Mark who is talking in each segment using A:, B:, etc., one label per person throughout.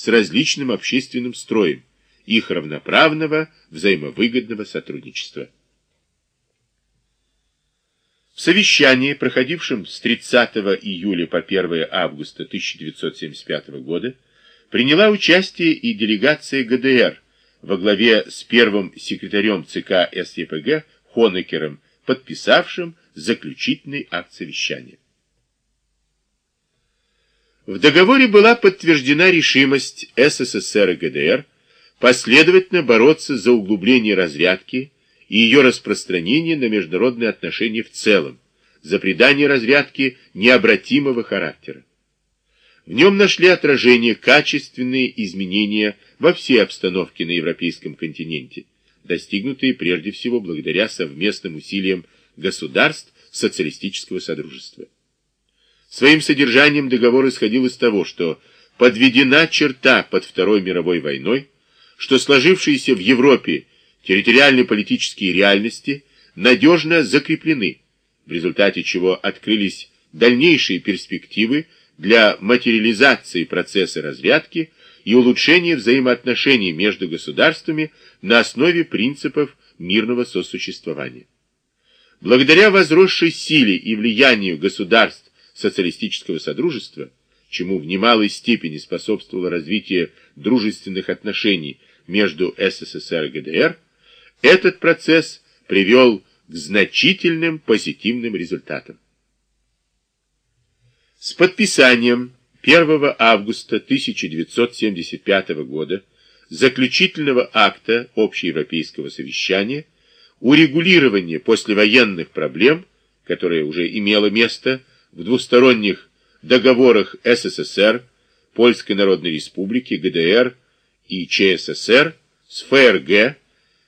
A: с различным общественным строем, их равноправного взаимовыгодного сотрудничества. В совещании, проходившем с 30 июля по 1 августа 1975 года, приняла участие и делегация ГДР во главе с первым секретарем ЦК СЕПГ Хонекером, подписавшим заключительный акт совещания. В договоре была подтверждена решимость СССР и ГДР последовательно бороться за углубление разрядки и ее распространение на международные отношения в целом, за придание разрядки необратимого характера. В нем нашли отражение качественные изменения во всей обстановке на европейском континенте, достигнутые прежде всего благодаря совместным усилиям государств социалистического содружества. Своим содержанием договор исходил из того, что подведена черта под Второй мировой войной, что сложившиеся в Европе территориально-политические реальности надежно закреплены, в результате чего открылись дальнейшие перспективы для материализации процесса разрядки и улучшения взаимоотношений между государствами на основе принципов мирного сосуществования. Благодаря возросшей силе и влиянию государств социалистического содружества, чему в немалой степени способствовало развитие дружественных отношений между СССР и ГДР, этот процесс привел к значительным позитивным результатам. С подписанием 1 августа 1975 года заключительного акта общеевропейского совещания урегулирование послевоенных проблем, которое уже имело место в двусторонних договорах СССР, Польской Народной Республики, ГДР и ЧССР с ФРГ,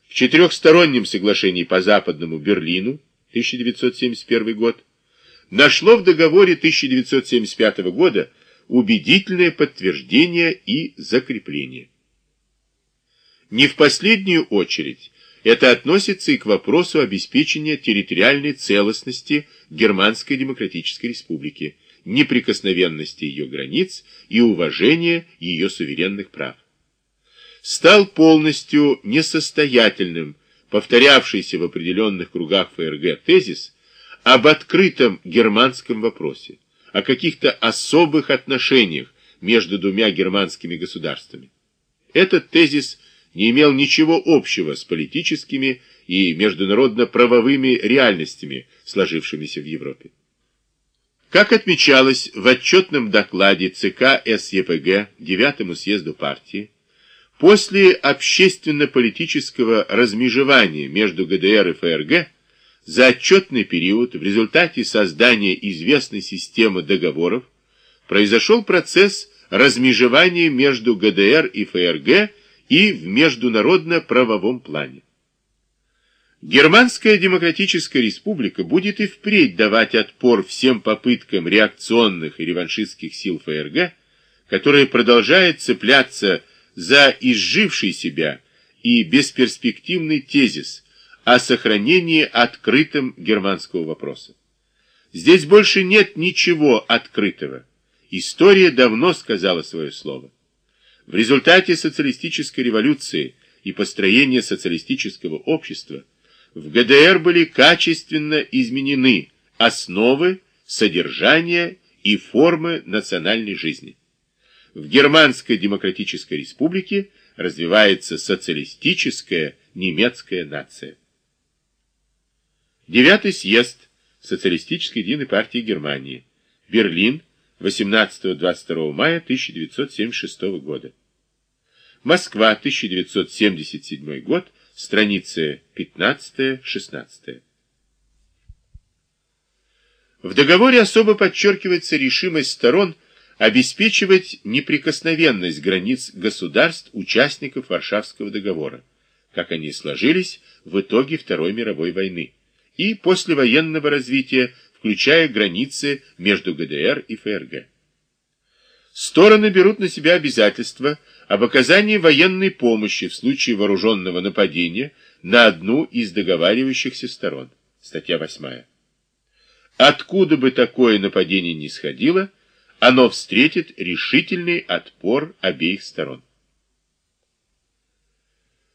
A: в четырехстороннем соглашении по Западному Берлину 1971 год, нашло в договоре 1975 года убедительное подтверждение и закрепление. Не в последнюю очередь это относится и к вопросу обеспечения территориальной целостности Германской Демократической Республики, неприкосновенности ее границ и уважения ее суверенных прав. Стал полностью несостоятельным повторявшийся в определенных кругах ФРГ тезис об открытом германском вопросе, о каких-то особых отношениях между двумя германскими государствами. Этот тезис не имел ничего общего с политическими и международно-правовыми реальностями, сложившимися в Европе. Как отмечалось в отчетном докладе ЦК СЕПГ 9 съезду партии, после общественно-политического размежевания между ГДР и ФРГ за отчетный период в результате создания известной системы договоров произошел процесс размежевания между ГДР и ФРГ и в международно-правовом плане. Германская Демократическая Республика будет и впредь давать отпор всем попыткам реакционных и реваншистских сил ФРГ, которые продолжают цепляться за изживший себя и бесперспективный тезис о сохранении открытым германского вопроса. Здесь больше нет ничего открытого. История давно сказала свое слово. В результате социалистической революции и построения социалистического общества в ГДР были качественно изменены основы, содержание и формы национальной жизни. В Германской Демократической Республике развивается социалистическая немецкая нация. Девятый съезд Социалистической единой партии Германии. Берлин, 18-22 мая 1976 года. Москва, 1977 год, страницы 15-16. В договоре особо подчеркивается решимость сторон обеспечивать неприкосновенность границ государств, участников Варшавского договора, как они сложились в итоге Второй мировой войны, и послевоенного развития включая границы между ГДР и ФРГ. Стороны берут на себя обязательства об оказании военной помощи в случае вооруженного нападения на одну из договаривающихся сторон. Статья 8. Откуда бы такое нападение ни сходило, оно встретит решительный отпор обеих сторон.